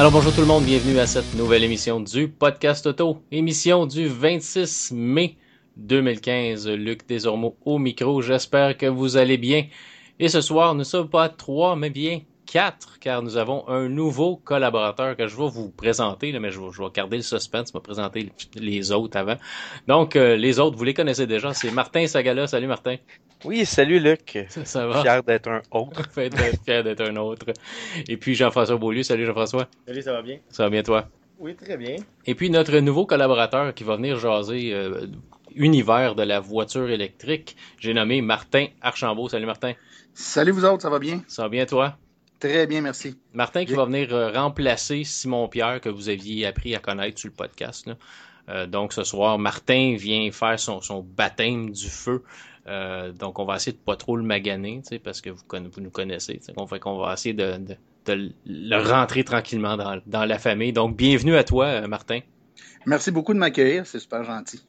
Alors bonjour tout le monde, bienvenue à cette nouvelle émission du podcast auto, émission du 26 mai 2015. Luc Desormeaux au micro, j'espère que vous allez bien. Et ce soir, nous sommes pas trois, mais bien quatre, car nous avons un nouveau collaborateur que je vais vous présenter, mais je vais, je vais garder le suspense, me présenter les autres avant. Donc, euh, les autres, vous les connaissez déjà, c'est Martin Sagala. Salut Martin. Oui, salut Luc. Ça, ça va? Fier d'être un autre. Fier d'être un autre. Et puis Jean-François Beaulieu. Salut Jean-François. Salut, ça va bien? Ça va bien toi? Oui, très bien. Et puis notre nouveau collaborateur qui va venir jaser euh, univers de la voiture électrique, j'ai nommé Martin Archambault. Salut Martin. Salut vous autres, ça va bien? Ça va bien toi? Très bien, merci. Martin qui va venir euh, remplacer Simon Pierre que vous aviez appris à connaître sur le podcast. là. Euh, donc ce soir, Martin vient faire son, son baptême du feu. Euh, donc on va essayer de pas trop le maganer, parce que vous, nous connaissez. On fait qu'on va essayer de, de- de le rentrer tranquillement dans, dans la famille. Donc bienvenue à toi, Martin. Merci beaucoup de m'accueillir, c'est super gentil.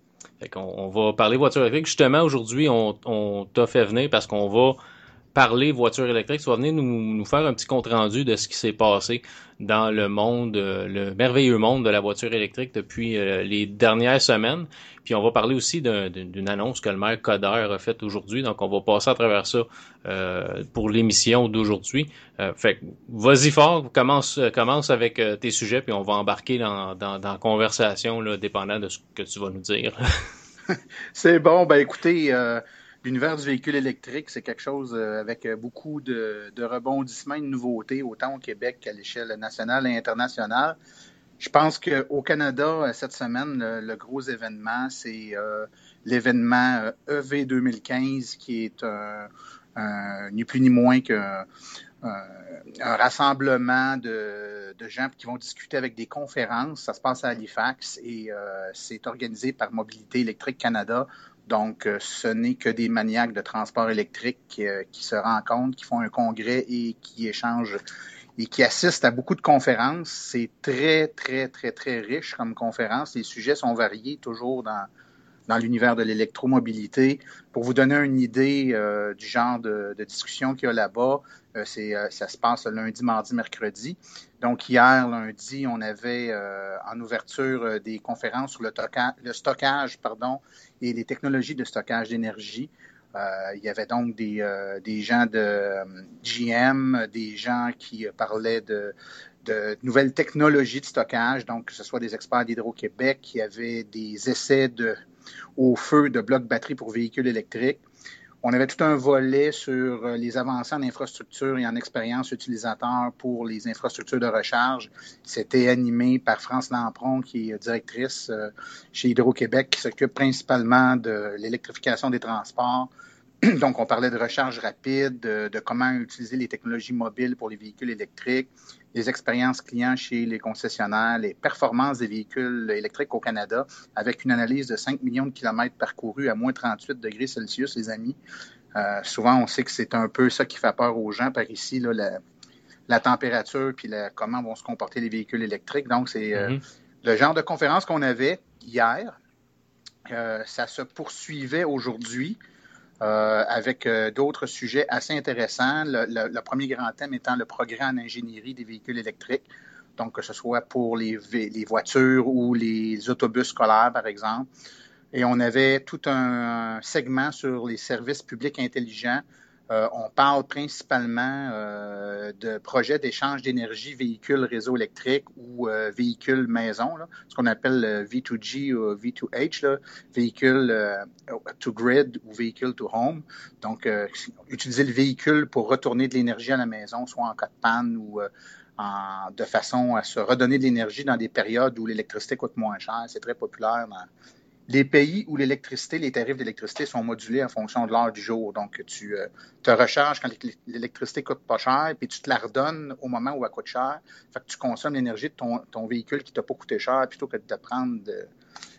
Fait on va parler voiture électrique. Justement, aujourd'hui, on, on t'a fait venir parce qu'on va parler voiture électrique. Vas venir nous, nous faire un petit compte-rendu de ce qui s'est passé dans le monde, euh, le merveilleux monde de la voiture électrique depuis euh, les dernières semaines. Puis on va parler aussi d'un- d'une annonce que le maire Coder a faite aujourd'hui. Donc on va passer à travers ça euh, pour l'émission d'aujourd'hui. Euh, fait vas-y fort, commence, commence avec tes sujets, puis on va embarquer dans, la conversation, dépendant de ce que tu vas nous dire. C'est bon, ben écoutez, l'univers du véhicule électrique, c'est quelque chose euh, avec euh, beaucoup de, rebondissements et de nouveautés, autant au Québec qu'à l'échelle nationale et internationale. Je pense qu'au Canada, euh, cette semaine, le, gros événement, c'est l'événement EV 2015, qui est ni plus ni moins qu'un un, un rassemblement de, gens qui vont discuter avec des conférences. Ça se passe à Halifax et c'est organisé par Mobilité électrique Canada. Donc, euh, ce n'est que des maniaques de transport électrique euh, qui se rencontrent, qui font un congrès et qui échangent et qui assistent à beaucoup de conférences. C'est très, très, très, très riche comme conférence. Les sujets sont variés toujours dans, l'univers de l'électromobilité. Pour vous donner une idée euh, du genre de, discussion qu'il y a là-bas, ça se passe lundi, mardi, mercredi. Donc hier, lundi, on avait euh, en ouverture euh, des conférences sur le, le stockage pardon, et les technologies de stockage d'énergie. Euh, il y avait donc des, euh, des gens de euh, GM, des gens qui euh, parlaient de, de nouvelles technologies de stockage, donc que ce soit des experts d'Hydro-Québec, qui avaient des essais de, au feu de blocs batterie pour véhicules électriques. On avait tout un volet sur euh, les avancées en infrastructure et en expérience utilisateur pour les infrastructures de recharge. C'était animé par France Lampron, qui est directrice euh, chez Hydro-Québec, qui s'occupe principalement de l'électrification des transports. Donc, on parlait de recharge rapide, de, de comment utiliser les technologies mobiles pour les véhicules électriques, les expériences clients chez les concessionnaires, les performances des véhicules électriques au Canada, avec une analyse de 5 millions de kilomètres parcourus à moins 38 degrés Celsius, les amis. Euh, souvent, on sait que c'est un peu ça qui fait peur aux gens par ici, là, la, la température puis la, comment vont se comporter les véhicules électriques. Donc, c'est euh, Mhm. le genre de conférence qu'on avait hier. Euh, ça se poursuivait aujourd'hui euh, avec euh, d'autres sujets assez intéressants. Le, premier grand thème étant le progrès en ingénierie des véhicules électriques. Donc, que ce soit pour les voitures ou les autobus scolaires, par exemple. Et on avait tout un segment sur les services publics intelligents. Euh, on parle principalement euh, de projets d'échange d'énergie véhicules réseau électrique ou euh, véhicules maison, ce qu'on appelle le V2G ou V2H, là, véhicule to grid ou véhicule to home. Donc, utiliser le véhicule pour retourner de l'énergie à la maison, soit en cas de panne ou de façon à se redonner de l'énergie dans des périodes où l'électricité coûte moins cher. C'est très populaire dans les pays où l'électricité, les tarifs d'électricité sont modulés en fonction de l'heure du jour. Donc, tu euh, te recharges quand l'électricité coûte pas cher, puis tu te la redonnes au moment où elle coûte cher. Fait que tu consommes l'énergie de ton, véhicule qui t'a pas coûté cher plutôt que de prendre de-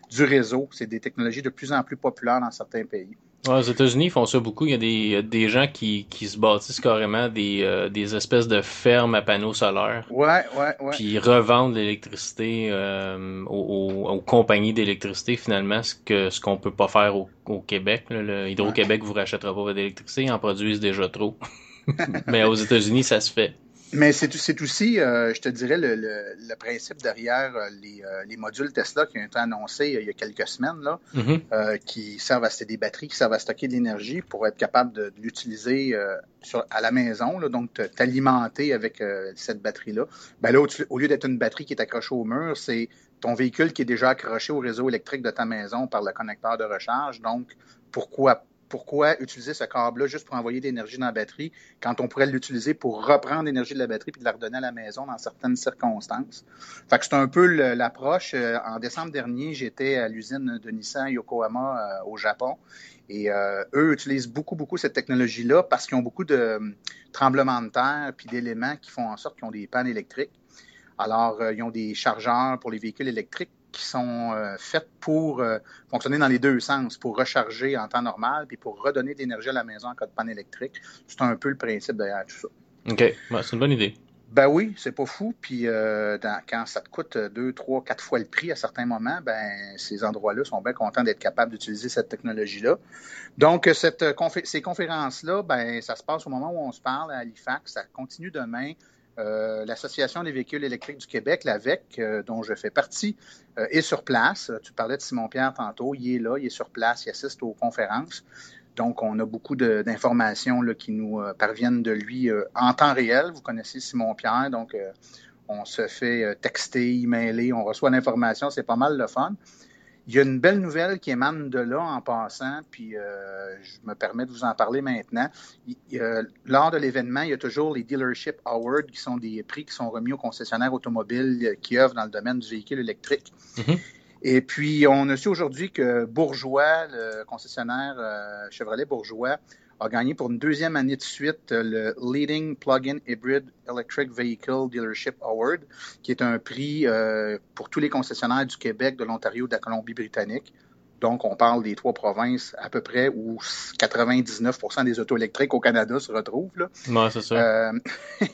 du réseau. C'est des technologies de plus en plus populaires dans certains pays. Ouais, aux États-Unis, ils font ça beaucoup. Il y a des, des gens qui, qui se bâtissent carrément des, euh, des espèces de fermes à panneaux solaires. Ouais, ouais, ouais. Puis ils revendent l'électricité euh, aux, aux- aux compagnies d'électricité, finalement, ce que ce qu'on peut pas faire au, au Québec. là. Le Hydro-Québec vous rachètera pas votre électricité, ils en produisent déjà trop. Mais aux États-Unis, ça se fait. Mais c'est aussi, euh, je te dirais, le, le, principe derrière euh, les, euh, les, modules Tesla qui ont été annoncés il y a quelques semaines, là, mm-hmm. qui servent à c'est des batteries qui servent à stocker de l'énergie pour être capable de, l'utiliser à la maison, là, donc t'alimenter avec cette batterie-là. Ben là, au, lieu d'être une batterie qui est accrochée au mur, c'est ton véhicule qui est déjà accroché au réseau électrique de ta maison par le connecteur de recharge. Donc, pourquoi pourquoi utiliser ce câble-là juste pour envoyer de l'énergie dans la batterie quand on pourrait l'utiliser pour reprendre l'énergie de la batterie puis de la redonner à la maison dans certaines circonstances. Fait que c'est un peu l'approche. Euh, en décembre dernier, j'étais à l'usine de Nissan Yokohama euh, au Japon et euh, eux utilisent beaucoup, beaucoup cette technologie-là parce qu'ils ont beaucoup de tremblements de terre puis d'éléments qui font en sorte qu'ils ont des pannes électriques. Alors, ils ont des chargeurs pour les véhicules électriques qui sont euh, faites pour euh, fonctionner dans les deux sens, pour recharger en temps normal, puis pour redonner de l'énergie à la maison en cas de panne électrique. C'est un peu le principe derrière tout ça. OK, c'est une bonne idée. Ben oui, c'est pas fou. Puis euh, quand ça te coûte deux, trois, quatre fois le prix à certains moments, ben ces endroits-là sont bien contents d'être capables d'utiliser cette technologie-là. Donc cette ces conférences-là, ben ça se passe au moment où on se parle à Halifax. Ça continue demain. Euh, L'Association des véhicules électriques du Québec, l'AVEC, euh, dont je fais partie, euh, est sur place. Tu parlais de Simon-Pierre tantôt. Il est là, il est sur place, il assiste aux conférences. Donc, on a beaucoup d'informations qui nous parviennent de lui en temps réel. Vous connaissez Simon-Pierre, donc on se fait texter, emailer, on reçoit l'information. C'est pas mal le fun. Il y a une belle nouvelle qui émane de là en passant, puis euh, je me permets de vous en parler maintenant. lors de l'événement, il y a toujours les Dealership Awards, qui sont des prix qui sont remis aux concessionnaires automobiles qui œuvrent dans le domaine du véhicule électrique. Mm-hmm. Et puis, on a su aujourd'hui que Bourgeois, le concessionnaire euh, Chevrolet Bourgeois, a gagné pour une deuxième année de suite euh, le Leading Plug-in Hybrid Electric Vehicle Dealership Award, qui est un prix euh, pour tous les concessionnaires du Québec, de l'Ontario, de la Colombie-Britannique. Donc, on parle des trois provinces à peu près où 99% des autos électriques au Canada se retrouvent. C'est ça. Euh,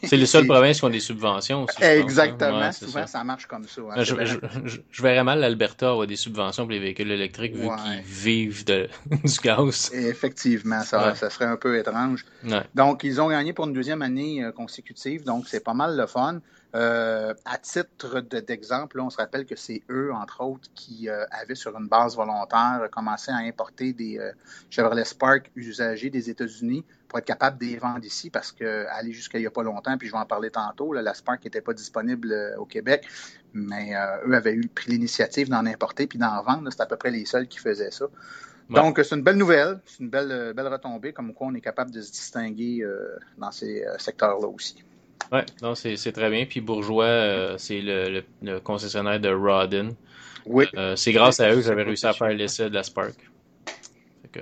c'est les seules provinces qui ont des subventions aussi. Hein. Exactement. Souvent, ça. marche comme ça. Hein. je, verrais mal l'Alberta avoir des subventions pour les véhicules électriques vu qu'ils vivent de, du gaz. Effectivement, ça, ça serait un peu étrange. Donc, ils ont gagné pour une deuxième année euh, consécutive. Donc, c'est pas mal le fun. Euh, à titre d'exemple, on se rappelle que c'est eux, entre autres, qui euh, avaient sur une base volontaire commencé à importer des euh, Chevrolet Spark usagés des États-Unis pour être capable de les vendre ici parce que aller jusqu'à il n'y a pas longtemps, puis je vais en parler tantôt, la Spark n'était pas disponible au Québec, mais eux avaient eu pris l'initiative d'en importer puis d'en vendre. C'est à peu près les seuls qui faisaient ça. Donc, c'est une belle nouvelle, c'est une belle, belle retombée, comme quoi on est capable de se distinguer dans ces secteurs-là aussi. Oui, non, c'est très bien. Puis Bourgeois, euh, c'est le, concessionnaire de Rodin. Oui. Euh, c'est grâce à eux que j'avais réussi à faire l'essai de la Spark. Tu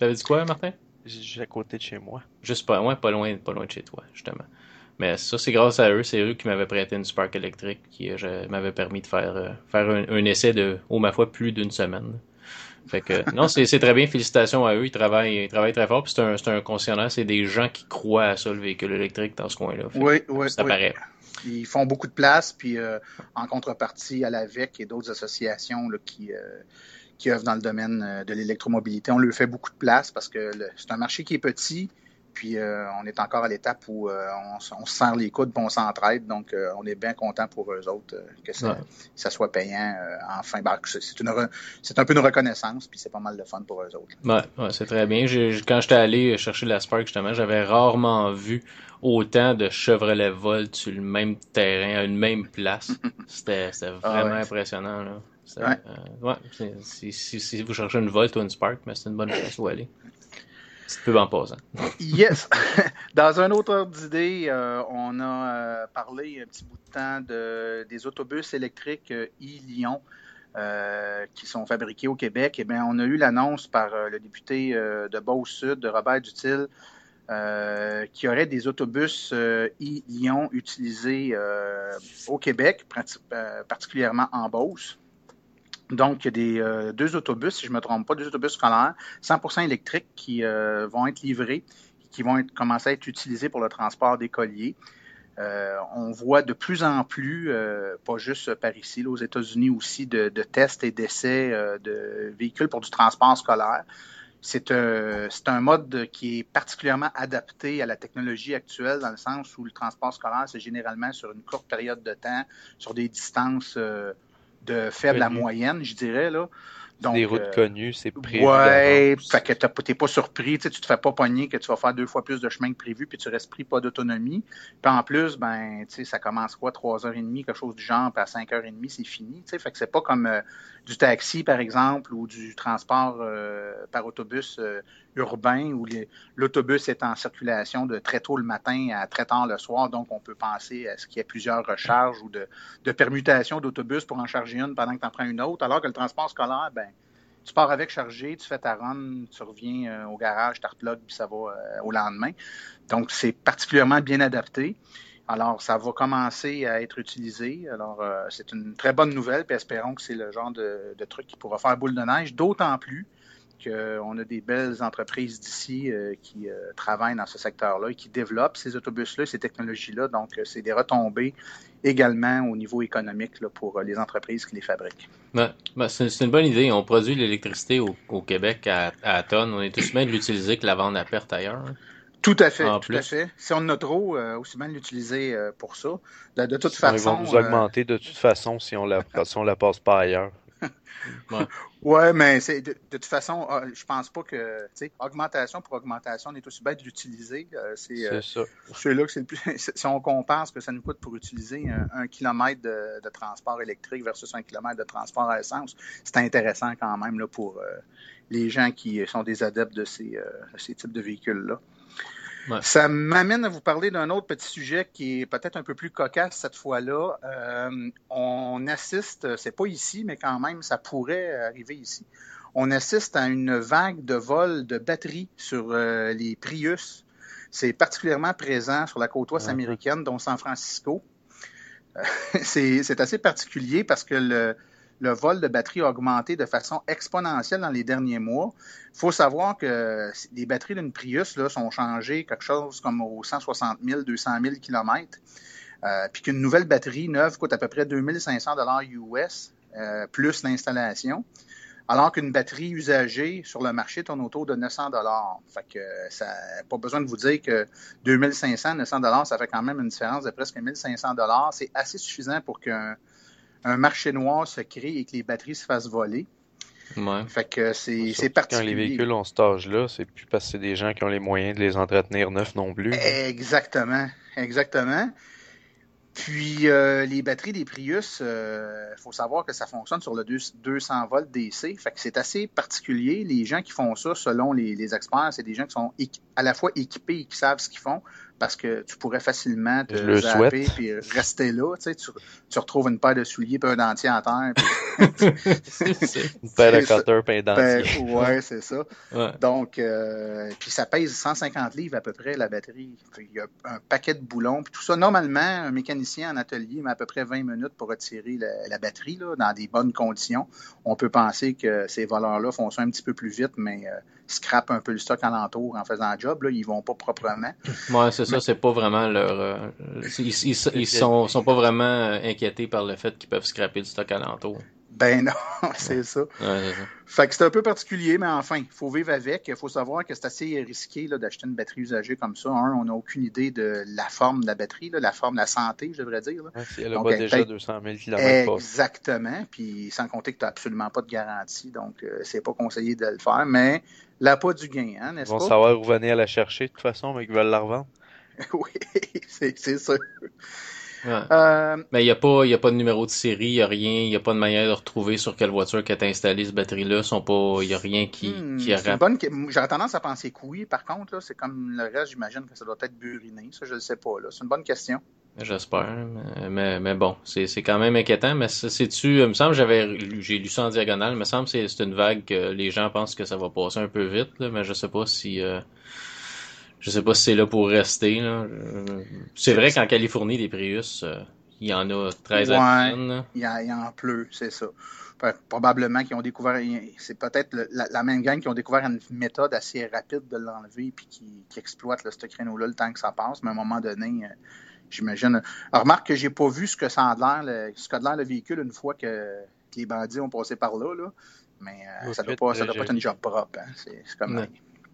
avais dit quoi, Martin? Juste à côté de chez moi. Juste pas, ouais, pas loin, pas loin de chez toi, justement. Mais ça, c'est grâce à eux. C'est eux qui m'avaient prêté une Spark électrique qui euh, m'avait permis de faire, faire un, un, essai de, au ma foi, plus d'une semaine. Fait que, non, c'est très bien. Félicitations à eux. Ils travaillent, ils travaillent très fort. Puis c'est un, un concessionnaire. C'est des gens qui croient à ça, le véhicule électrique, dans ce coin-là. Oui, oui. Ça paraît. Ils font beaucoup de place. Puis euh, en contrepartie, à l'AVEC et d'autres associations là, qui, euh, qui œuvrent dans le domaine euh, de l'électromobilité, on leur fait beaucoup de place parce que c'est un marché qui est petit. Puis euh, on est encore à l'étape où euh, on, se serre les coudes, et on s'entraide. Donc euh, on est bien content pour eux autres que ça, soit payant enfin. Ben, c'est un peu une reconnaissance, puis c'est pas mal de fun pour eux autres. Ouais, c'est très bien. quand j'étais allé chercher la Spark justement, j'avais rarement vu autant de Chevrolet Volt sur le même terrain, à une même place. C'était ah vraiment impressionnant. Là. ouais. si, vous cherchez une Volt ou une Spark, mais c'est une bonne place où aller. Pub en pause. yes. Dans un autre ordre d'idée, euh, on a euh, parlé un petit bout de temps de, des autobus électriques e-Lyon euh, qui sont fabriqués au Québec. Eh bien, on a eu l'annonce par le député de Beauce-Sud, de Robert Dutil, qui aurait des autobus e-Lyon utilisés au Québec, particulièrement en Beauce. Donc, il y a des, euh, deux autobus, si je ne me trompe pas, deux autobus scolaires, 100% électriques qui euh, vont être livrés, qui vont être, commencer à être utilisés pour le transport des colliers. Euh, on voit de plus en plus, pas juste par ici, aux États-Unis aussi, de, tests et d'essais de véhicules pour du transport scolaire. c'est un, un, mode qui est particulièrement adapté à la technologie actuelle, dans le sens où le transport scolaire, c'est généralement sur une courte période de temps, sur des distances de faible à moyenne, je dirais. Là. Donc, des routes euh, connues, c'est prévu. Ouais, fait que t'es pas surpris, tu te fais pas pogner que tu vas faire deux fois plus de chemin que prévu, puis tu restes pris pas d'autonomie. Puis en plus, ben, tu sais, ça commence quoi, trois heures et demie, quelque chose du genre, puis à cinq heures et demie, c'est fini. Tu sais, fait que c'est pas comme euh, du taxi, par exemple, ou du transport euh, par autobus urbain où l'autobus est en circulation de très tôt le matin à très tard le soir. Donc, on peut penser à ce qu'il y ait plusieurs recharges ou de, permutations d'autobus pour en charger une pendant que tu en prends une autre. Alors que le transport scolaire, ben, tu pars avec chargé, tu fais ta run, tu reviens euh, au garage, tu replugues, puis ça va euh, au lendemain. Donc, c'est particulièrement bien adapté. Alors, ça va commencer à être utilisé. Alors, euh, c'est une très bonne nouvelle, puis espérons que c'est le genre de, truc qui pourra faire boule de neige, d'autant plus qu'on a des belles entreprises d'ici qui travaillent dans ce secteur-là et qui développent ces autobus-là, ces technologies-là. Donc, c'est des retombées également au niveau économique là, pour les entreprises qui les fabriquent. Ben, c'est une bonne idée. On produit l'électricité au, Québec à, à tonnes. On est aussi bien de l'utiliser que la vente à perte ailleurs. Tout à fait, tout à fait. Si on en a trop, euh, aussi bien l'utiliser euh, pour ça. De, toute façon. Ils vont nous augmenter de toute façon si on la, si on la passe pas ailleurs. ouais. mais c'est de, toute façon, ah, je pense pas que augmentation pour augmentation, on est aussi bête d'utiliser. Euh, c'est ça. C'est là que c'est le plus. Si on compare ce que ça nous coûte pour utiliser un, kilomètre de, transport électrique versus un kilomètre de transport à essence, c'est intéressant quand même là, pour les gens qui sont des adeptes de ces, ces types de véhicules-là. Ça m'amène à vous parler d'un autre petit sujet qui est peut-être un peu plus cocasse cette fois-là. Euh, on assiste, c'est pas ici, mais quand même, ça pourrait arriver ici. On assiste à une vague de vol de batteries sur euh, les Prius. C'est particulièrement présent sur la côte ouest américaine, dont San Francisco. Euh, c'est assez particulier parce que le, le vol de batterie a augmenté de façon exponentielle dans les derniers mois. Il faut savoir que les batteries d'une Prius là, sont changées quelque chose comme aux 160 000, 200 000 km. puis qu'une nouvelle batterie neuve coûte à peu près 2500 dollars US euh, plus l'installation, alors qu'une batterie usagée sur le marché tourne autour de 900 dollars. Fait que ça pas besoin de vous dire que 2500 900 dollars, ça fait quand même une différence de presque 1500 dollars. C'est assez suffisant pour qu'un un marché noir se crée et que les batteries se fassent voler. Ouais. Fait que c'est particulier. Quand les véhicules ont cet âge-là, c'est plus parce que c'est des gens qui ont les moyens de les entretenir neufs non plus. Exactement. Exactement. Puis euh, les batteries des Prius, il euh, faut savoir que ça fonctionne sur le 200 volts DC. Fait que c'est assez particulier. Les gens qui font ça, selon les, les experts, c'est des gens qui sont à la fois équipés et qui savent ce qu'ils font parce que tu pourrais facilement te le zapper puis rester là. Tu, sais, tu, tu, retrouves une paire de souliers puis un dentier en terre. une paire de cutter puis un ben, dentier. ouais, c'est ça. Donc, euh, puis ça pèse 150 livres à peu près, la batterie. Il y a un paquet de boulons. Puis tout ça, normalement, un mécanicien en atelier met à peu près 20 minutes pour retirer la, batterie là, dans des bonnes conditions. On peut penser que ces voleurs-là font ça un petit peu plus vite, mais... Euh, scrapent un peu le stock alentour en faisant le job. Là, ils vont pas proprement. Ouais, c'est ça, c'est pas vraiment leur. Euh, ils, ils, sont, pas vraiment euh, inquiétés par le fait qu'ils peuvent scraper le stock alentour. Ben non, c'est ça. Ouais, ça. Fait que c'est un peu particulier, mais enfin, il faut vivre avec. Il faut savoir que c'est assez risqué d'acheter une batterie usagée comme ça. Un, on n'a aucune idée de la forme de la batterie, là, la forme de la santé, je devrais dire. Là. si elle pas déjà 200 000 km Exactement. Puis sans compter que tu n'as absolument pas de garantie, donc euh, c'est pas conseillé de le faire. Mais la pas du gain, hein, n'est-ce pas? Ils vont savoir où venir la chercher de toute façon, mais qu'ils veulent la revendre. oui, c'est sûr. Euh, mais il n'y a, pas, a pas de numéro de série, il n'y a rien, il n'y a pas de manière de retrouver sur quelle voiture qui a installé cette batterie-là. Il n'y a rien qui, hmm, qui bonne... J'aurais tendance à penser que oui, par contre, c'est comme le reste, j'imagine que ça doit être buriné. Ça, je ne sais pas. C'est une bonne question. J'espère, mais, mais, bon, c'est quand même inquiétant. Mais c'est-tu, il me semble, j'avais, j'ai lu ça en diagonale, il me semble que c'est une vague que les gens pensent que ça va passer un peu vite, mais je sais pas si, euh, je sais pas si c'est là pour rester. C'est vrai qu'en Californie, des Prius, euh, il y en a 13 ouais, à Il y, en pleut, c'est ça. Probablement qu'ils ont découvert, c'est peut-être la, même gang qui ont découvert une méthode assez rapide de l'enlever puis qui, qui exploite là, ce créneau-là le temps que ça passe, mais à un moment donné, euh, j'imagine. remarque que j'ai pas vu ce que ça a l'air, ce qu'a l'air le véhicule une fois que, les bandits ont passé par là. là. Mais euh, ça ne doit, pas, ça doit pas être un job propre. Hein. C'est comme.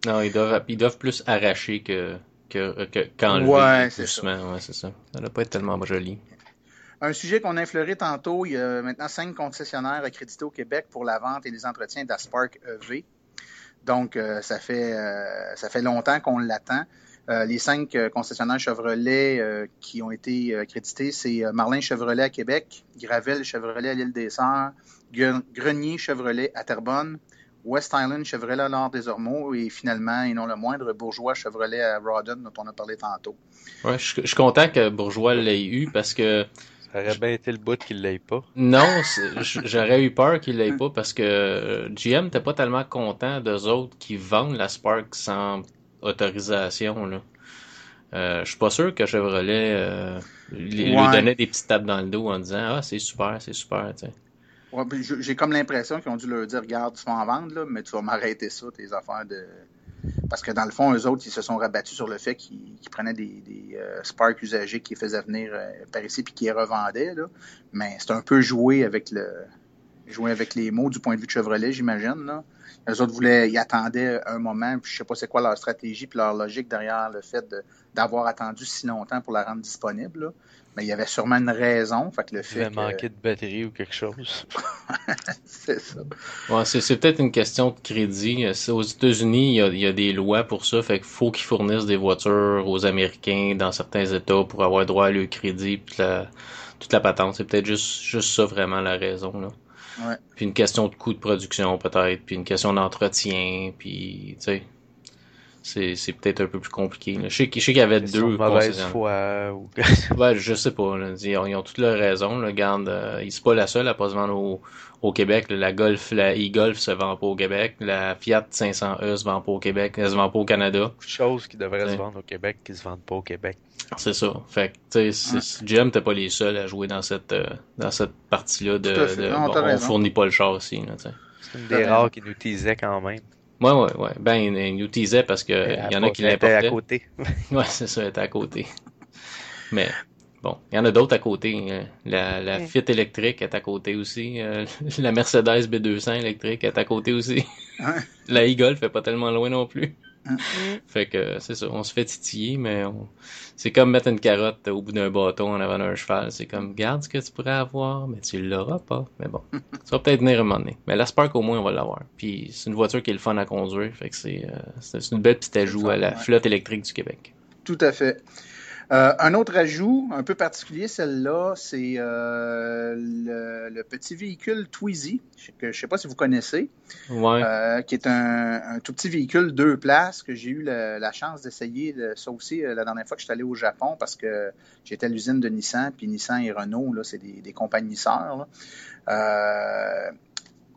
Non, ils, doivent, ils doivent plus arracher que, que, que qu'enlever ouais, c'est doucement. Ça. Ouais, c'est ça. Ça doit pas être tellement joli. Un sujet qu'on a effleuré tantôt, il y a maintenant cinq concessionnaires accrédités au Québec pour la vente et les entretiens d'Aspark EV. Donc, euh, ça, fait, euh, ça fait longtemps qu'on l'attend. Euh, les cinq concessionnaires Chevrolet qui ont été accrédités, c'est Marlin Chevrolet à Québec, Gravel Chevrolet à l'île des Sœurs, Grenier Chevrolet à Terrebonne, West Island Chevrolet à l'Or des Ormeaux et finalement, et non le moindre, Bourgeois Chevrolet à Rawdon, dont on a parlé tantôt. Ouais, je, je suis content que Bourgeois l'ait eu parce que ça aurait bien été le bout qu'il l'ait pas. Non, j'aurais eu peur qu'il l'ait pas parce que GM n'était pas tellement content d'eux autres qui vendent la Spark sans autorisation. Là. Euh, je suis pas sûr que Chevrolet euh, lui, ouais. donnait des petites tapes dans le dos en disant Ah, c'est super, c'est super. J'ai comme l'impression qu'ils ont dû leur dire Regarde, tu vas en vendre, là, mais tu vas m'arrêter ça, tes affaires de. Parce que dans le fond, eux autres, ils se sont rabattus sur le fait qu'ils qu prenaient des, des euh, Spark usagés qu'ils faisaient venir euh, par ici puis qu'ils revendaient. Là. Mais c'est un peu joué avec le jouer avec les mots du point de vue de Chevrolet, j'imagine. Là. Les autres voulaient, ils attendaient un moment, puis je sais pas c'est quoi leur stratégie puis leur logique derrière le fait d'avoir attendu si longtemps pour la rendre disponible. Là. Mais il y avait sûrement une raison. Fait que le fait il avait que... manqué de batterie ou quelque chose. c'est ça. Ouais, c'est peut-être une question de crédit. Aux États-Unis, il y, a, il y, a, des lois pour ça. Fait qu'il faut qu'ils fournissent des voitures aux Américains dans certains États pour avoir droit à le crédit puis la, toute la patente. C'est peut-être juste, juste ça vraiment la raison. Là. Puis une question de coût de production peut-être, puis une question d'entretien, puis tu sais, c'est, c'est peut-être un peu plus compliqué. Là. Je sais, qu'il y avait deux mauvaise foi ou... ouais, je sais pas. Là. Ils, ont, ils ont toutes leurs raisons. Là. Regarde, euh, ils sont pas la seule à pas se vendre au, au Québec. Là. La Golf, la e-Golf se vend pas au Québec. La Fiat 500e se vend pas au Québec. Elle se vend pas au Canada. Chose qui devrait se vendre au Québec qui se vendent pas au Québec. C'est ça. Fait que, tu sais, GM t'es pas les seuls à jouer dans cette, euh, dans cette partie-là de, de non, bon, on fournit pas le châssis, là, tu sais. C'est une des rares qui nous teasait quand même. Ouais, ouais, ouais. Ben, il nous teasait parce que il y en a qui l'importaient. à côté. ouais, c'est ça, elle était à côté. Mais, bon, il y en a d'autres à côté. La, la. Fit électrique est à côté aussi. Euh, la Mercedes B200 électrique est à côté aussi. Ouais. La e-Golf est pas tellement loin non plus. Mm. Fait que c'est ça, on se fait titiller, mais on... c'est comme mettre une carotte au bout d'un bâton en avant d'un cheval. C'est comme, garde ce que tu pourrais avoir, mais tu l'auras pas. Mais bon, ça va peut-être venir un moment donné. Mais la Spark, au moins, on va l'avoir. Puis c'est une voiture qui est le fun à conduire. Fait que c'est euh, c'est une belle petite ajout à la flotte électrique du Québec. Tout à fait. Euh, un autre ajout, un peu particulier, celle-là, c'est euh, le, le petit véhicule Twizy, que je ne sais pas si vous connaissez, Ouais. euh, qui est un, un tout petit véhicule deux places que j'ai eu la, la chance d'essayer, de- ça aussi, la dernière fois que je suis allé au Japon, parce que j'étais à l'usine de Nissan, puis Nissan et Renault, là, c'est des, des compagnies sœurs. là.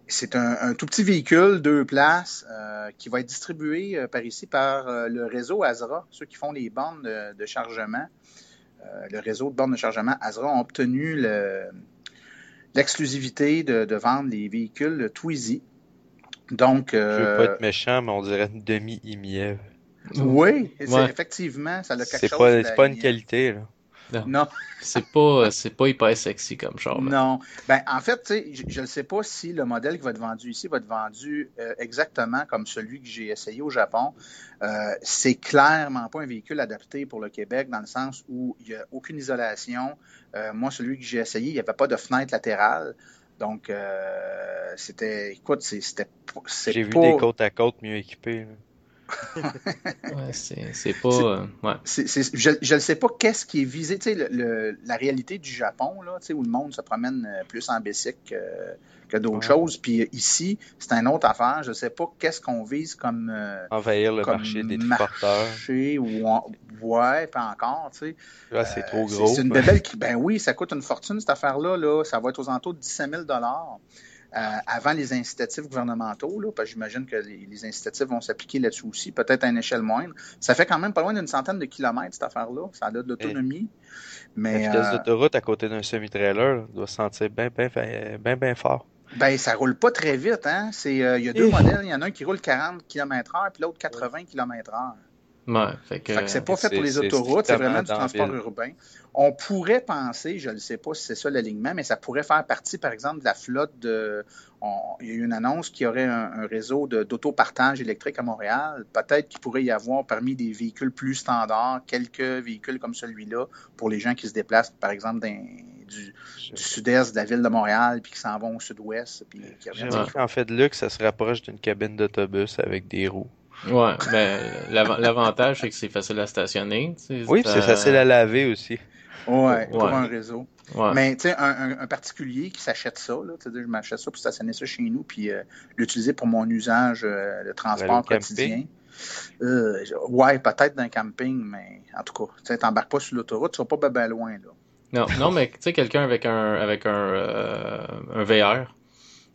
C'est un, un tout petit véhicule, deux places, euh, qui va être distribué euh, par ici par euh, le réseau Azra, ceux qui font les bornes de, de chargement. Euh, le réseau de bornes de chargement Azra ont obtenu le- l'exclusivité de, de vendre les véhicules Twizy. Donc, Je veux pas être méchant, mais on dirait une demi-imièvre. oui, Ouais. effectivement, ça a quelque C'est chose. c'est pas une qualité, là. Non, C'est pas, c'est pas hyper sexy comme là. Non. Ben, en fait, tu sais, je- ne sais pas si le modèle qui va être vendu ici va être vendu euh, exactement comme celui que j'ai essayé au Japon. Euh, c'est clairement pas un véhicule adapté pour le Québec dans le sens où il n'y a aucune isolation. Euh, moi, celui que j'ai essayé, il n'y avait pas de fenêtre latérale. Donc, euh, c'était, écoute, c'était, J'ai vu des côtes à côte mieux équipées. là. Ouais, c'est, c'est pas, euh, ouais. c'est- je ne sais pas qu'est-ce qui est visé. Tu sais, le- le- la réalité du Japon, là, tu sais, où le monde se promène euh, plus en bicycle que, que d'autres Ouais. choses. Puis euh, ici, c'est une autre affaire. Je ne sais pas qu'est-ce qu'on vise comme, euh, Envahir le comme marché des marché ou en- ouais, pas encore. Tu sais. Là, c'est Euh, trop gros. C'est une bébelle qui, ben oui, ça coûte une fortune cette affaire-là. Là. Ça va être aux alentours de 17 000 euh, avant les incitatifs gouvernementaux, là, parce que j'imagine que les, les incitatifs vont s'appliquer là-dessus aussi, peut-être à une échelle moindre. Ça fait quand même pas loin d'une centaine de kilomètres, cette affaire-là. Ça a de l'autonomie. La Mais vitesse euh, d'autoroute à côté d'un semi-trailer doit se sentir bien, bien, bien, bien fort. ben, ça roule pas très vite. Hein? C'est, euh, il y a deux Eh. modèles. Il y en a un qui roule 40 km/h, puis l'autre 80 km/h. Ouais, fait que, c'est pas fait pour les autoroutes, c'est vraiment du transport ville. urbain. On pourrait penser, je ne sais pas si c'est ça l'alignement, mais ça pourrait faire partie, par exemple, de la flotte de. on- il y a eu une annonce qu'il y aurait un, un réseau d'autopartage électrique à Montréal. Peut-être qu'il pourrait y avoir parmi des véhicules plus standards quelques véhicules comme celui-là pour les gens qui se déplacent, par exemple, dans- du, du sud-est de la ville de Montréal, puis qui s'en vont au sud-ouest. Puis qui reviennent. Qu'en fait de luxe, ça se rapproche d'une cabine d'autobus avec des roues. Ouais, ben, l'av- l'avantage, c'est que c'est facile à stationner. Oui, puis c'est facile à laver aussi. Ouais, pour Ouais. un réseau. Ouais. Mais tu sais, un, un- un particulier qui s'achète ça, là, tu sais, je m'achète ça pour stationner ça chez nous, puis euh, l'utiliser pour mon usage euh, de transport quotidien. Euh, ouais, peut-être d'un camping, mais en tout cas, tu sais, t'embarques pas sur l'autoroute, tu vas pas ben, ben loin, là. Non, non, mais tu sais, quelqu'un avec un avec un, euh, un VR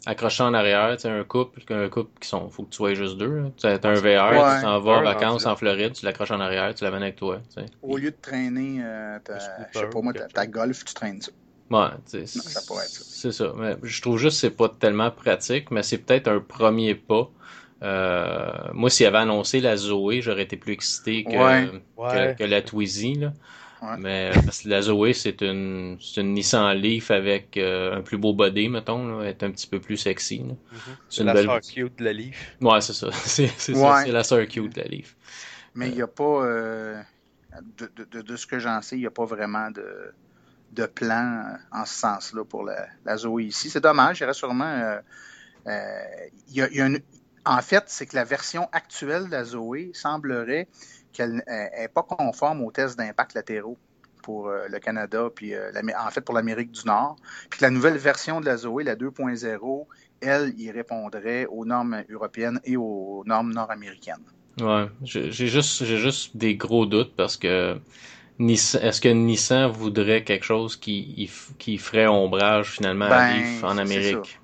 accroché en arrière, tu sais, un couple, un couple qui sont, faut que tu sois juste deux. Tu as un VR, Ouais. tu t'en vas en vacances en Floride, tu l'accroches en arrière, tu l'amènes avec toi. Au lieu de traîner, euh, ta, je sais pas moi, ta, golf, tu traînes ça. Ouais, tu sais, Non, ça pourrait être ça. C'est ça. Mais je trouve juste que c'est pas tellement pratique, mais c'est peut-être un premier pas. Euh, moi, s'il avait annoncé la Zoé, j'aurais été plus excité que, Ouais. que, Ouais. que la Twizy. Là. Ouais. Mais euh, parce que la Zoé, c'est une, c'est une Nissan Leaf avec euh, un plus beau body, mettons, là, elle est un petit peu plus sexy. là. C'est la belle. sœur cute de la Leaf. Ouais, c'est ça. C'est. Ouais. La sœur cute, la Leaf. Mais il n'y a pas, euh, de, de- de- de ce que j'en sais, il n'y a pas vraiment de, de plan en ce sens-là pour la, la Zoé ici. C'est dommage, il y aurait sûrement. euh, euh, il y a- il y a une- en fait, c'est que la version actuelle de la Zoé semblerait qu'elle n'est pas conforme aux tests d'impact latéraux pour euh, le Canada, puis euh, en fait pour l'Amérique du Nord. Puis que la nouvelle version de la Zoé, la 2.0, elle, y répondrait aux normes européennes et aux normes nord-américaines. Ouais, j'ai juste, juste des gros doutes parce que est-ce que Nissan voudrait quelque chose qui, qui ferait ombrage finalement à Ben, en c'est Amérique?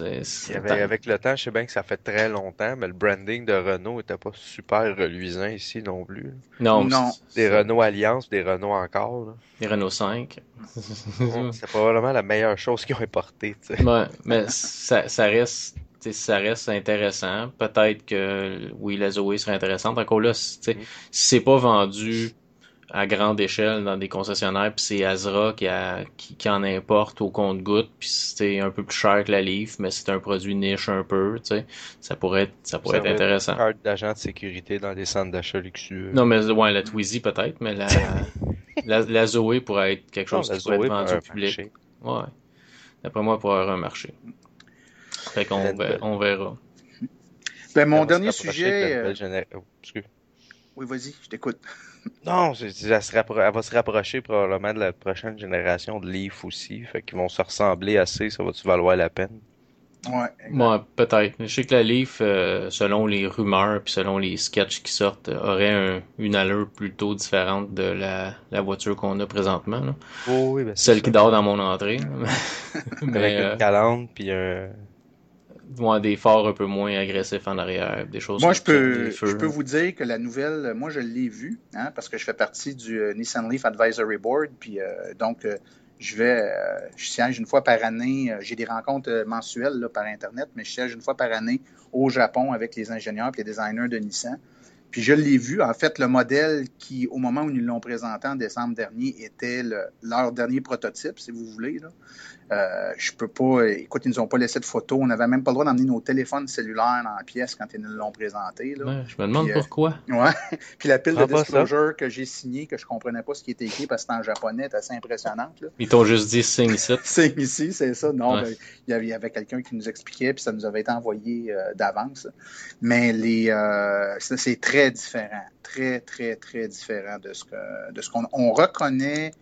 C'est, c'est- avait- avec le temps, je sais bien que ça fait très longtemps, mais le branding de Renault était pas super reluisant ici non plus. non, Non. c'est- Des Renault Alliance, des Renault encore. là. les Renault 5. C'est probablement la meilleure chose qu'ils ont importée. Ouais, mais ça, ça reste, ça intéressant. Peut-être que oui, la Zoé serait intéressante. Encore là, Mhm. si c'est pas vendu à grande échelle dans des concessionnaires, puis c'est Azra qui, a, qui, qui en importe au compte-goutte, puis c'est un peu plus cher que la Leaf, mais c'est un produit niche un peu, tu sais, ça pourrait être, ça pourrait être Servir de intéressant. Carte d'agent de sécurité dans des centres d'achat luxueux. Non, mais ouais, la Twizy peut-être, mais la, la, la Zoé pourrait être quelque chose qui pourrait Zoé être vendu au public. marché. Ouais. D'après moi, pour avoir un marché. Fait qu'on on verra. Ben, mon dernier de sujet. euh, oh, excuse. Oui, vas-y, je t'écoute. Non, elle, se rappro- elle va se rapprocher probablement de la prochaine génération de Leaf aussi. Fait qu'ils vont se ressembler assez, ça va-tu valoir la peine? Ouais. Ouais, peut-être. Je sais que la Leaf, euh, selon les rumeurs puis selon les sketchs qui sortent, euh, aurait un- une allure plutôt différente de la, la voiture qu'on a présentement. là. Oh oui, ben Celle ça. qui dort dans mon entrée. Mais Avec euh, une calandre puis un... ouais, des phares un peu moins agressifs en arrière, des choses Moi, comme je ça, peux, feux. je peux vous dire que la nouvelle, moi, je l'ai vue, hein, parce que je fais partie du euh, Nissan Leaf Advisory Board, puis euh, donc, euh, je vais, je siège une fois par année, j'ai des rencontres mensuelles là, par Internet, mais je siège une fois par année au Japon avec les ingénieurs et les designers de Nissan. Puis je l'ai vu, en fait, le modèle qui, au moment où ils l'ont présenté en décembre dernier, était le- leur dernier prototype, si vous voulez. Là. Euh, je peux pas. Écoute, ils nous ont pas laissé de photos. On n'avait même pas le droit d'emmener nos téléphones cellulaires dans la pièce quand ils nous l'ont présenté. Là. Ouais, je me demande Puis, euh, pourquoi. Ouais. Puis la pile de disclosure que j'ai signée, que je comprenais pas ce qui était écrit parce que c'était en japonais, est assez impressionnante. Là. Ils t'ont juste dit signe ici. C'est ici, c'est ça. Non, Ouais. ben, il y avait, quelqu'un qui nous expliquait, puis ça nous avait été envoyé euh, d'avance. Mais les, euh, c'est très différent, très, très, très différent de ce que, de ce qu'on on reconnaît.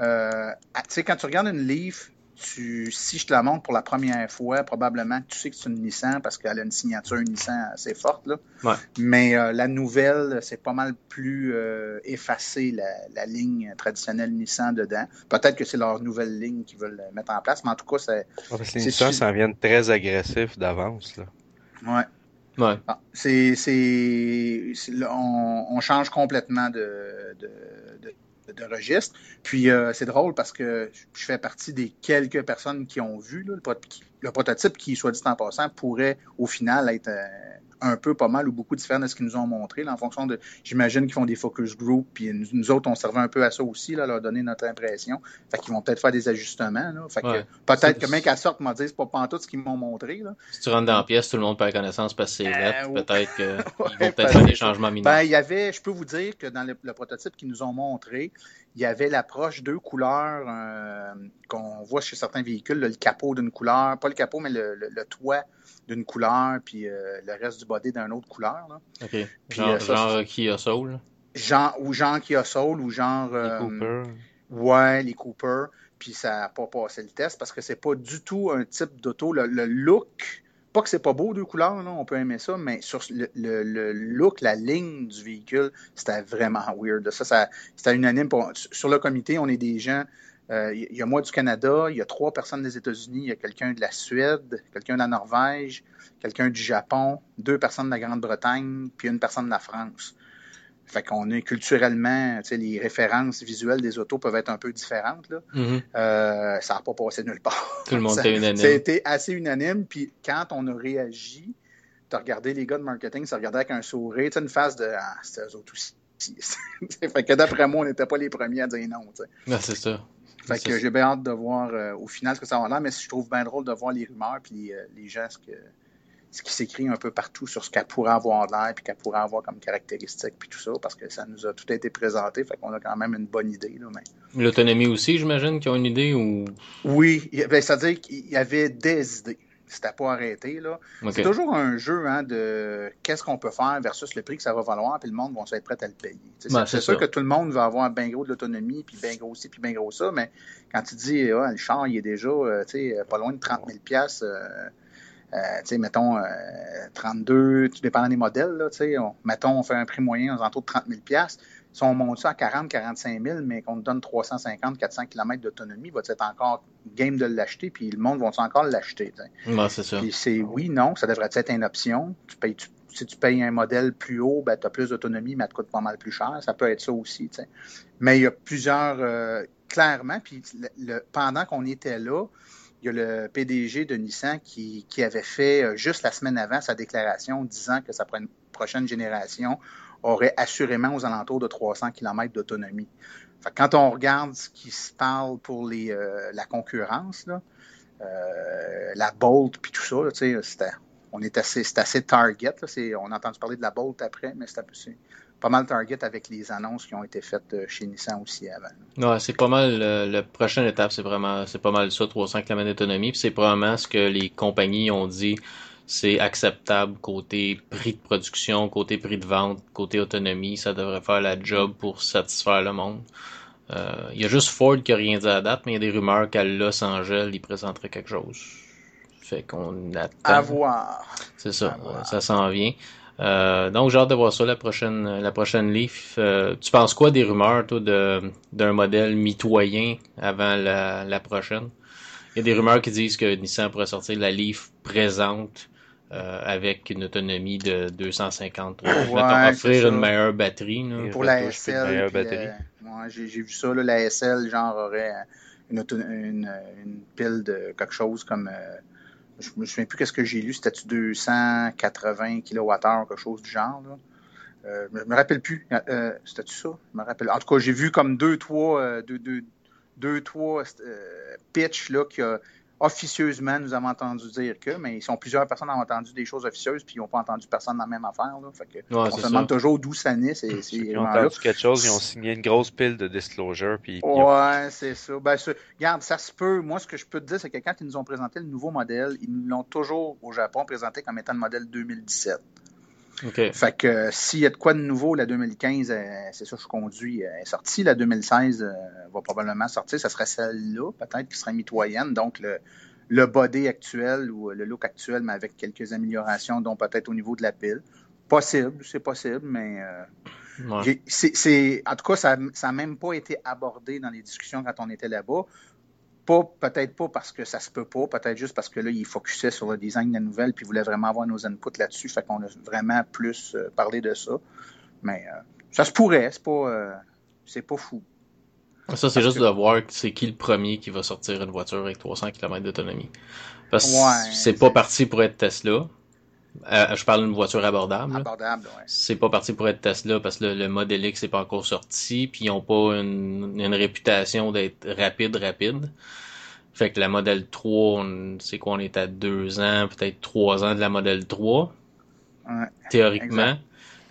Euh, tu sais, quand tu regardes une Leaf, tu, si je te la montre pour la première fois, probablement que tu sais que c'est une Nissan parce qu'elle a une signature Nissan assez forte. Là. Ouais. Mais euh, la nouvelle, c'est pas mal plus euh, effacé, la, la ligne traditionnelle Nissan dedans. Peut-être que c'est leur nouvelle ligne qu'ils veulent mettre en place, mais en tout cas, c'est. Ouais, les C'est Nissan s'en viennent très agressifs d'avance. là. Ouais. Ouais. Ah, c'est, c'est, c'est- là, on, on change complètement de, de, de, de registre. Puis euh, c'est drôle parce que je fais partie des quelques personnes qui ont vu là, le, prototype qui, soit dit en passant, pourrait au final être euh, un peu pas mal ou beaucoup différent de ce qu'ils nous ont montré, là, en fonction de, j'imagine qu'ils font des focus group, puis nous, autres, on servait un peu à ça aussi, là, leur donner notre impression. Fait qu'ils vont peut-être faire des ajustements, là. Fait que peut-être que même qu'à sorte, dit, c'est pas pantoute ce qu'ils m'ont montré, là. Si tu rentres dans la pièce, tout le monde perd connaissance parce que c'est euh, peut-être qu'ils vont peut-être faire des changements mineurs. Ben, il y avait, je peux vous dire que dans le, prototype qu'ils nous ont montré, il y avait l'approche deux couleurs euh, qu'on voit chez certains véhicules, le capot d'une couleur, pas le capot, mais le, le toit d'une couleur, puis euh, le reste du body d'une autre couleur. Là. OK. Puis, genre, ça, genre Kia Soul? Genre, ou genre Kia Soul, ou genre... Les Cooper. Ouais, les Cooper. Puis ça n'a pas passé le test parce que c'est pas du tout un type d'auto. Le, look, pas que c'est pas beau deux couleurs, on peut aimer ça, mais sur le, look, la ligne du véhicule, c'était vraiment weird. Ça, ça c'était unanime. Sur le comité, on est des gens il euh, y a moi du Canada, il y a trois personnes des États-Unis, il y a quelqu'un de la Suède, quelqu'un de la Norvège, quelqu'un du Japon, deux personnes de la Grande-Bretagne, puis une personne de la France. Fait qu'on est culturellement, tu sais, les références visuelles des autos peuvent être un peu différentes. Là. Mm-hmm. Euh, ça n'a pas passé nulle part. Tout le monde était unanime. Été assez unanime. Puis quand on a réagi, tu as regardé les gars de marketing, ça regardait avec un sourire, tu sais, une face de Ah, c'était eux autres aussi. fait que d'après moi, on n'était pas les premiers à dire non. C'est ça. Fait que j'ai bien hâte de voir euh, au final ce que ça va l'air, mais je trouve bien drôle de voir les rumeurs puis euh, les, gens, ce, que, ce qui s'écrit un peu partout sur ce qu'elle pourrait avoir l'air puis qu'elle pourrait avoir comme caractéristique puis tout ça, parce que ça nous a tout été présenté, fait qu'on a quand même une bonne idée. Là, mais... L'autonomie aussi, j'imagine, qu'ils ont une idée ou... Oui, ben, c'est-à-dire qu'il y avait des idées c'était pas arrêté. Là. C'est toujours un jeu hein, de qu'est-ce qu'on peut faire versus le prix que ça va valoir, puis le monde va être prêt à le payer. Ben, c'est sûr que tout le monde va avoir bien gros de l'autonomie, puis bien gros ci, puis bien gros ça, mais quand tu dis ah, le char, il est déjà euh, pas loin de 30 000 pièces euh, mettons euh, 32, tout dépendant des modèles, là, on, mettons, on fait un prix moyen aux alentours de 30 000 si on monte ça à 40, 45 000, mais qu'on te donne 350, 400 km d'autonomie, va être encore game de l'acheter, puis le monde va encore l'acheter. c'est ça. Puis c'est oui, non, ça devrait être une option? Tu payes, si tu payes un modèle plus haut, ben, tu as plus d'autonomie, mais ça te coûte pas mal plus cher. Ça peut être ça aussi. Mais il y a plusieurs, euh, clairement, puis le, pendant qu'on était là, il y a le PDG de Nissan qui, avait fait euh, juste la semaine avant sa déclaration disant que une prochaine génération aurait assurément aux alentours de 300 km d'autonomie. Quand on regarde ce qui se parle pour euh, la concurrence, euh, la Bolt puis tout ça, on est assez, c'est assez target. On a entendu parler de la Bolt après, mais c'est pas mal target avec les annonces qui ont été faites euh, chez Nissan aussi avant. Non, c'est pas mal. la prochaine étape, c'est vraiment, c'est pas mal ça, 300 km d'autonomie. Puis c'est probablement ce que les compagnies ont dit c'est acceptable côté prix de production, côté prix de vente, côté autonomie, ça devrait faire la job pour satisfaire le monde. Il euh, y a juste Ford qui a rien dit à date, mais il y a des rumeurs qu'à Los Angeles, il présenterait quelque chose. Fait qu'on attend. À voir. C'est ça, ça s'en vient. Euh, donc j'ai hâte de voir ça la prochaine la prochaine Leaf. Euh, tu penses quoi des rumeurs toi de d'un modèle mitoyen avant la, la prochaine? Il y a des rumeurs qui disent que Nissan pourrait sortir la Leaf présente euh, avec une autonomie de 250 ouais, offrir une meilleure batterie. Pour la SL, euh, j'ai vu ça, là, la SL, genre, aurait une, une, une, pile de quelque chose comme. Euh, je me souviens plus qu'est-ce que j'ai lu, c'était 280 kWh, quelque chose du genre. Là. Euh, je me rappelle plus. Euh, c'était ça? Je me rappelle. En tout cas, j'ai vu comme deux, trois, deux, deux, deux, trois pitch là, qui a officieusement, nous avons entendu dire que, mais ils sont plusieurs personnes qui ont entendu des choses officieuses, puis ils n'ont pas entendu personne dans la même affaire. Là. Fait que on se demande toujours d'où ça naît. ils ont entendu quelque chose, ils ont signé une grosse pile de disclosure. Puis ouais, c'est ça. Ben, regarde, ça se peut. Moi, ce que je peux te dire, c'est que quand ils nous ont présenté le nouveau modèle, ils nous l'ont toujours au Japon présenté comme étant le modèle 2017. Fait que s'il y a de quoi de nouveau, la 2015, euh, c'est ça, je conduis, euh, est sortie. La 2016 euh, va probablement sortir. Ça serait celle-là, peut-être, qui serait mitoyenne. Donc, le, le body actuel ou le look actuel, mais avec quelques améliorations, dont peut-être au niveau de la pile. Possible, c'est possible, mais c'est, en tout cas, ça n'a même pas été abordé dans les discussions quand on était là-bas peut-être pas parce que ça se peut pas, peut-être juste parce que là, il focusait sur le design de la nouvelle puis voulait vraiment avoir nos inputs là-dessus. Fait qu'on a vraiment plus euh, parlé de ça. Mais euh, ça se pourrait, c'est pas, euh, c'est pas fou. Ça, c'est juste de voir c'est qui le premier qui va sortir une voiture avec 300 km d'autonomie. Parce que c'est pas parti pour être Tesla. Euh, je parle d'une voiture abordable. Abordable, ouais. C'est pas parti pour être Tesla parce que le, le modèle X n'est pas encore sorti, puis ils ont pas une, une réputation d'être rapide, rapide. Fait que la modèle 3, c'est quoi, on est à deux ans, peut-être trois ans de la modèle 3. Ouais, Théoriquement.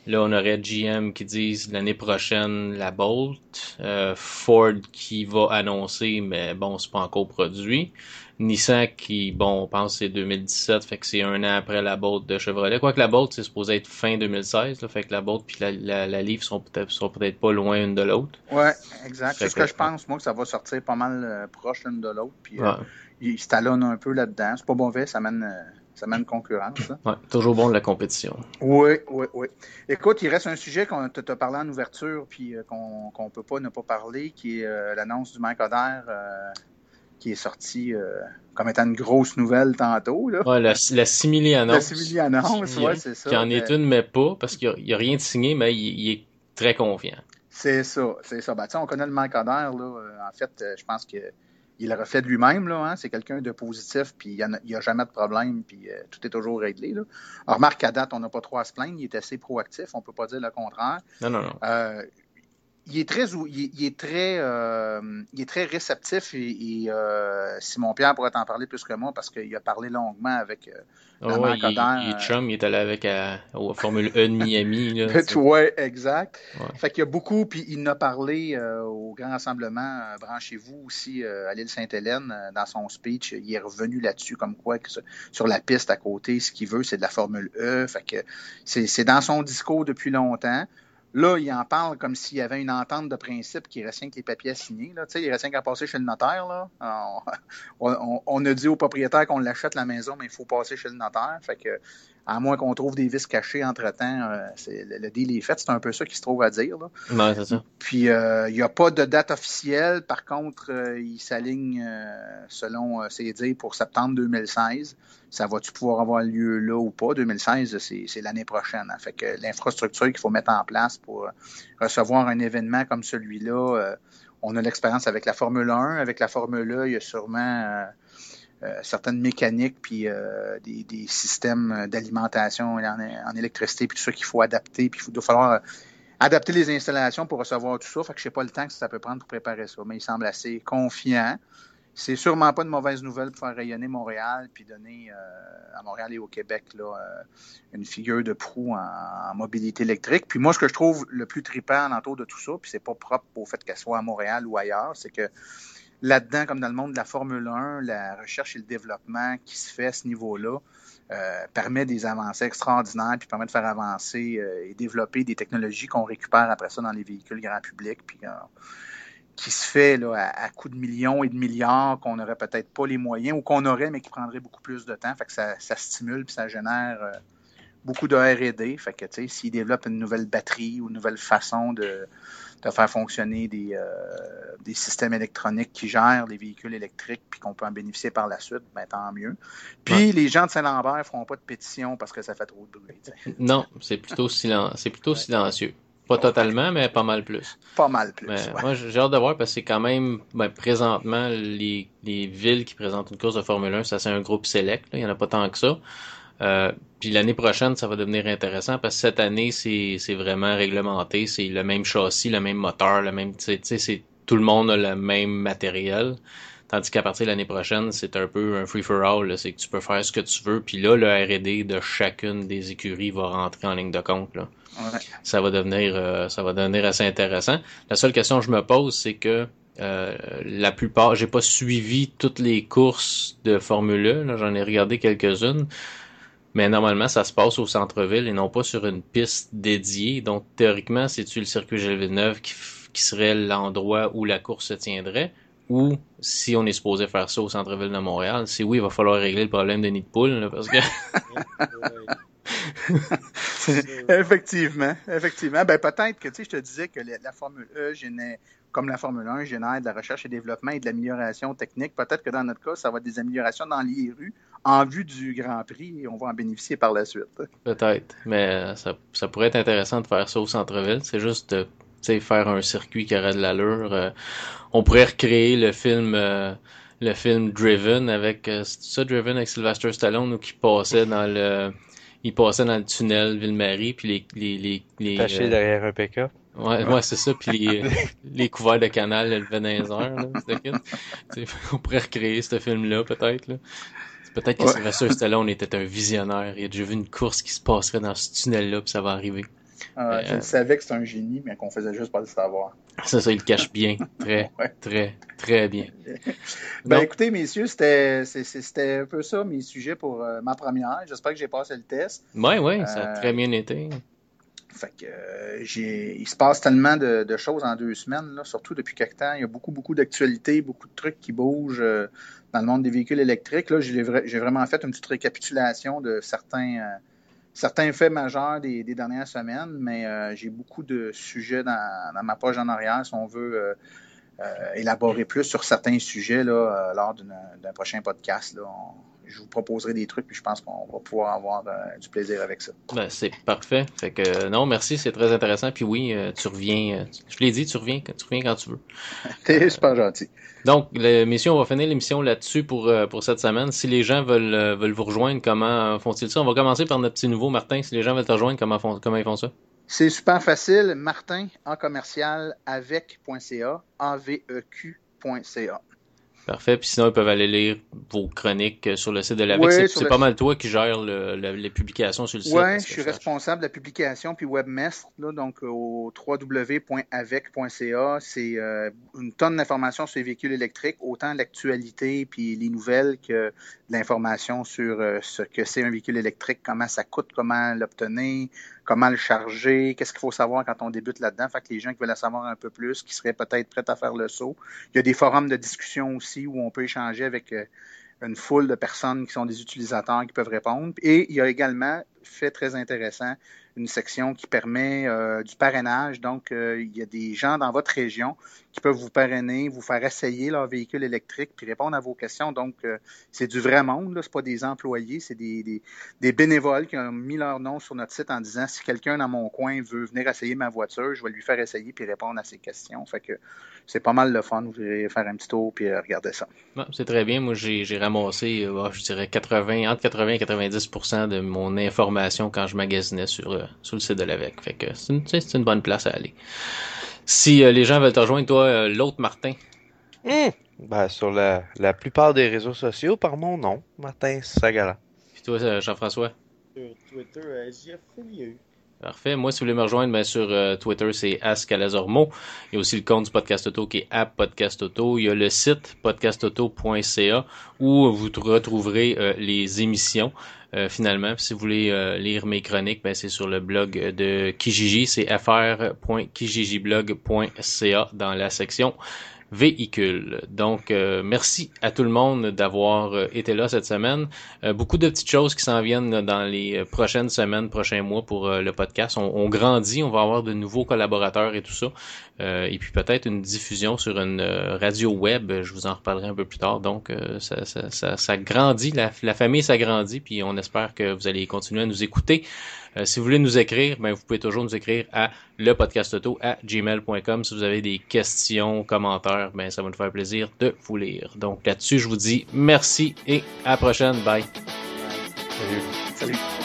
Là, on aurait GM qui disent l'année prochaine la Bolt, euh, Ford qui va annoncer, mais bon, c'est pas encore produit. Nissan qui, bon, on pense c'est 2017, fait que c'est un an après la Bolt de Chevrolet. Quoique la Bolt, c'est supposé être fin 2016, là, fait que la Bolt puis la, la, la Leaf sont peut-être sont peut-être pas loin une de l'autre. Ouais, exact. C'est ce que je pense, moi, que ça va sortir pas mal euh, proche l'une de l'autre. Puis euh, ils se talonnent un peu là-dedans. C'est pas mauvais, ça mène, euh, ça mène concurrence. Ouais, toujours bon de la compétition. Oui, oui, oui. Écoute, il reste un sujet qu'on t'a parlé en ouverture, puis euh, qu'on qu'on peut pas ne pas parler, qui est euh, l'annonce du Mike Oder, euh, qui est sorti euh, comme étant une grosse nouvelle tantôt. Là. Ouais, la, la simili La annonce. simili annonce, ouais, c'est ça. Qui en est Euh, une, mais pas, parce qu'il n'y a, rien de signé, mais il, il est très confiant. C'est ça, c'est ça. Ben, on connaît le Oder, là. euh, en fait, euh, je pense que il le refait de lui-même, là. Hein? C'est quelqu'un de positif, puis il n'y a, jamais de problème, puis euh, tout est toujours réglé, là. Alors, remarque, à date, on n'a pas trop à se plaindre. Il est assez proactif, on peut pas dire le contraire. Non, non, non. Euh, il est très, il est, il est très, euh, il est très réceptif et, et, euh, Simon Pierre pourrait en parler plus que moi parce qu'il a parlé longuement avec. Euh, Oh, ouais, il, est euh, chum, il est allé avec à, au Formule E de Miami. Là, ouais, exact. Ouais. Fait qu'il y a beaucoup, puis il en a parlé euh, au grand rassemblement euh, Branchez-vous aussi euh, à l'île Sainte-Hélène euh, dans son speech. Il est revenu là-dessus comme quoi que sur la piste à côté, ce qu'il veut, c'est de la Formule E. Fait que c'est dans son discours depuis longtemps. Là, il en parle comme s'il y avait une entente de principe qui restait rien que les papiers à signer. Là. Il rien qu'à passer chez le notaire. Là. On, on- on a dit au propriétaire qu'on l'achète la maison, mais il faut passer chez le notaire. Fait que, à moins qu'on trouve des vis cachées entre-temps, euh, le, le deal est fait. C'est un peu ça qui se trouve à dire. Là. Ouais, c'est ça. Puis, euh, il n'y a pas de date officielle. Par contre, euh, il s'aligne, selon ses dires, pour septembre 2016. Ça va-tu pouvoir avoir lieu là ou pas? 2016, c'est l'année prochaine. hein. Fait que l'infrastructure qu'il faut mettre en place pour recevoir un événement comme celui-là, on a l'expérience avec la Formule 1. Avec la Formule 1, il y a sûrement certaines mécaniques puis euh, des, des systèmes d'alimentation en, électricité puis tout ça qu'il faut adapter. Puis il doit falloir euh, adapter les installations pour recevoir tout ça. Fait que je sais pas le temps que ça peut prendre pour préparer ça, mais il semble assez confiant. C'est sûrement pas de mauvaise nouvelle pour faire rayonner Montréal puis donner euh, à Montréal et au Québec là, euh, une figure de proue en, mobilité électrique. Puis moi, ce que je trouve le plus trippant autour de tout ça, puis c'est pas propre au fait qu'elle soit à Montréal ou ailleurs, c'est que là-dedans, comme dans le monde de la Formule 1, la recherche et le développement qui se fait à ce niveau-là euh, permet des avancées extraordinaires, puis permet de faire avancer euh, et développer des technologies qu'on récupère après ça dans les véhicules grand public, puis euh, qui se fait là, à, à de millions et de milliards qu'on n'aurait peut-être pas les moyens ou qu'on aurait, mais qui prendrait beaucoup plus de temps. Fait que ça, ça stimule puis ça génère euh, beaucoup de R&D. Fait que, tu sais, s'ils développent une nouvelle batterie ou une nouvelle façon de, de faire fonctionner des, euh, des systèmes électroniques qui gèrent les véhicules électriques puis qu'on peut en bénéficier par la suite, ben tant mieux. Puis Ouais. les gens de Saint-Lambert feront pas de pétition parce que ça fait trop de bruit. Non, c'est plutôt, silen... c'est plutôt silencieux. Pas totalement, mais pas mal plus. Pas mal plus. Mais ouais. Moi, j'ai hâte de voir parce que c'est quand même, ben, présentement, les, les villes qui présentent une course de Formule 1, ça c'est un groupe select, là. il n'y en a pas tant que ça. Euh, puis l'année prochaine, ça va devenir intéressant parce que cette année, c'est c'est vraiment réglementé, c'est le même châssis, le même moteur, le même, tu sais, tout le monde a le même matériel. Tandis qu'à partir de l'année prochaine, c'est un peu un free for all, là. c'est que tu peux faire ce que tu veux. Puis là, le R&D de chacune des écuries va rentrer en ligne de compte. Là Ouais. ça va devenir euh, ça va devenir assez intéressant. La seule question que je me pose, c'est que euh, la plupart, j'ai pas suivi toutes les courses de Formule 1, là, j'en ai regardé quelques-unes, mais normalement ça se passe au centre-ville et non pas sur une piste dédiée. Donc théoriquement, c'est-tu le circuit Gilles Villeneuve qui, f- qui serait l'endroit où la course se tiendrait? Ou si on est supposé faire ça au centre-ville de Montréal, c'est oui, il va falloir régler le problème de nid de poule, là, parce que effectivement, effectivement. Ben peut-être que tu sais, je te disais que la, la Formule E génère, comme la Formule 1, génère de la recherche et développement et de l'amélioration technique. Peut-être que dans notre cas, ça va être des améliorations dans les rues en vue du Grand Prix et on va en bénéficier par la suite. Peut-être, mais euh, ça, ça pourrait être intéressant de faire ça au centre-ville. C'est juste de faire un circuit qui aurait de l'allure. on pourrait recréer le film le film Driven avec ça Driven avec Sylvester Stallone ou qui passait dans le il passait dans le tunnel Ville-Marie puis les les les, derrière un pick-up. Ouais, ouais c'est ça. Puis les, les couverts de canal le heures. on pourrait recréer ce film-là, peut-être. Là. Peut-être que ouais. Sylvester Stallone était un visionnaire. Il a déjà vu une course qui se passerait dans ce tunnel-là, puis ça va arriver. Euh, je savais que c'était un génie, mais qu'on faisait juste pas le savoir. Ça, ça, il le cache bien. Très, très, très bien. ben, écoutez, messieurs, c'était, c'était un peu ça, mes sujets pour euh, ma première. J'espère que j'ai passé le test. Oui, oui, ça a très bien été. Fait que euh, j'ai, il se passe tellement de, de, choses en deux semaines, là, surtout depuis quelque temps. Il y a beaucoup, beaucoup d'actualités, beaucoup de trucs qui bougent euh, dans le monde des véhicules électriques. Là, j'ai, vraiment fait une petite récapitulation de certains, euh, certains faits majeurs des, des dernières semaines, mais euh, j'ai beaucoup de sujets dans, dans, ma page en arrière si on veut élaborer plus sur certains sujets là, lors d'un prochain podcast. Là. Je vous proposerai des trucs, puis je pense qu'on va pouvoir avoir euh, du plaisir avec ça. Ben, c'est parfait. Fait que euh, non, merci, c'est très intéressant. Puis oui, euh, tu reviens. je l'ai dit, tu reviens, tu reviens quand tu veux. T'es super gentil. Donc, l'émission, on va finir l'émission là-dessus pour, pour cette semaine. Si les gens veulent, veulent vous rejoindre, comment font-ils ça? On va commencer par notre petit nouveau Martin. Si les gens veulent te rejoindre, comment, font, comment ils font ça? C'est super facile. Martin en commercial avec.ca, A-V-E-Q.ca. Parfait. Puis sinon, ils peuvent aller lire vos chroniques sur le site de l'AVEC. Oui, c'est pas mal toi qui gères le, les publications sur le site. Oui, je suis responsable de la publication puis webmestre, là, donc au www.avec.ca. C'est euh, une tonne d'informations sur les véhicules électriques, autant l'actualité puis les nouvelles que l'information sur euh, ce que c'est un véhicule électrique, comment ça coûte, comment l'obtenir, comment le charger, qu'est-ce qu'il faut savoir quand on débute là-dedans. Fait que les gens qui veulent en savoir un peu plus, qui seraient peut-être prêts à faire le saut. Il y a des forums de discussion aussi où on peut échanger avec euh, une foule de personnes qui sont des utilisateurs qui peuvent répondre. Et il y a également, fait très intéressant, une section qui permet euh, du parrainage. Donc, euh, il y a des gens dans votre région qui peuvent vous parrainer, vous faire essayer leur véhicule électrique, puis répondre à vos questions. Donc, euh, c'est du vrai monde, ce pas des employés, c'est des, bénévoles qui ont mis leur nom sur notre site en disant si quelqu'un dans mon coin veut venir essayer ma voiture, je vais lui faire essayer puis répondre à ses questions. Fait que c'est pas mal le fun. Vous faire un petit tour puis regarder ça. c'est très bien. Moi, j'ai ramassé, je dirais, 80, entre 80 et 90% de mon information quand je magasinais sur, le site de l'AVEC. Fait que c'est une, bonne place à aller. Si euh, les gens veulent te rejoindre, toi, euh, l'autre Martin. Mmh. Ben, sur la, la, plupart des réseaux sociaux, par mon nom, Martin Sagala. Puis toi, euh, Jean-François? Sur Twitter, JF Parfait. Moi, si vous voulez me rejoindre, ben, sur Twitter, c'est Ascalazormo. Il y a aussi le compte du Podcast Auto qui est App Podcast Auto. Il y a le site podcastauto.ca où vous retrouverez les émissions. Euh, finalement. si vous voulez euh, lire mes chroniques, ben, c'est sur le blog de Kijiji, c'est fr.kijijiblog.ca dans la section véhicule. Donc, euh, merci à tout le monde d'avoir euh, été là cette semaine. Euh, beaucoup de petites choses qui s'en viennent dans les prochaines semaines, prochains mois pour le podcast. On, on, grandit, on va avoir de nouveaux collaborateurs et tout ça. et puis peut-être une diffusion sur une radio web. Je vous en reparlerai un peu plus tard. Donc, ça, ça, ça, ça, grandit, la, la famille s'agrandit, puis on espère que vous allez continuer à nous écouter. Euh, si vous voulez nous écrire, ben, vous pouvez toujours nous écrire à lepodcastauto à gmail.com. Si vous avez des questions, commentaires, ben, ça va nous faire plaisir de vous lire. Donc là-dessus, je vous dis merci et à la prochaine. Bye. Salut. Salut.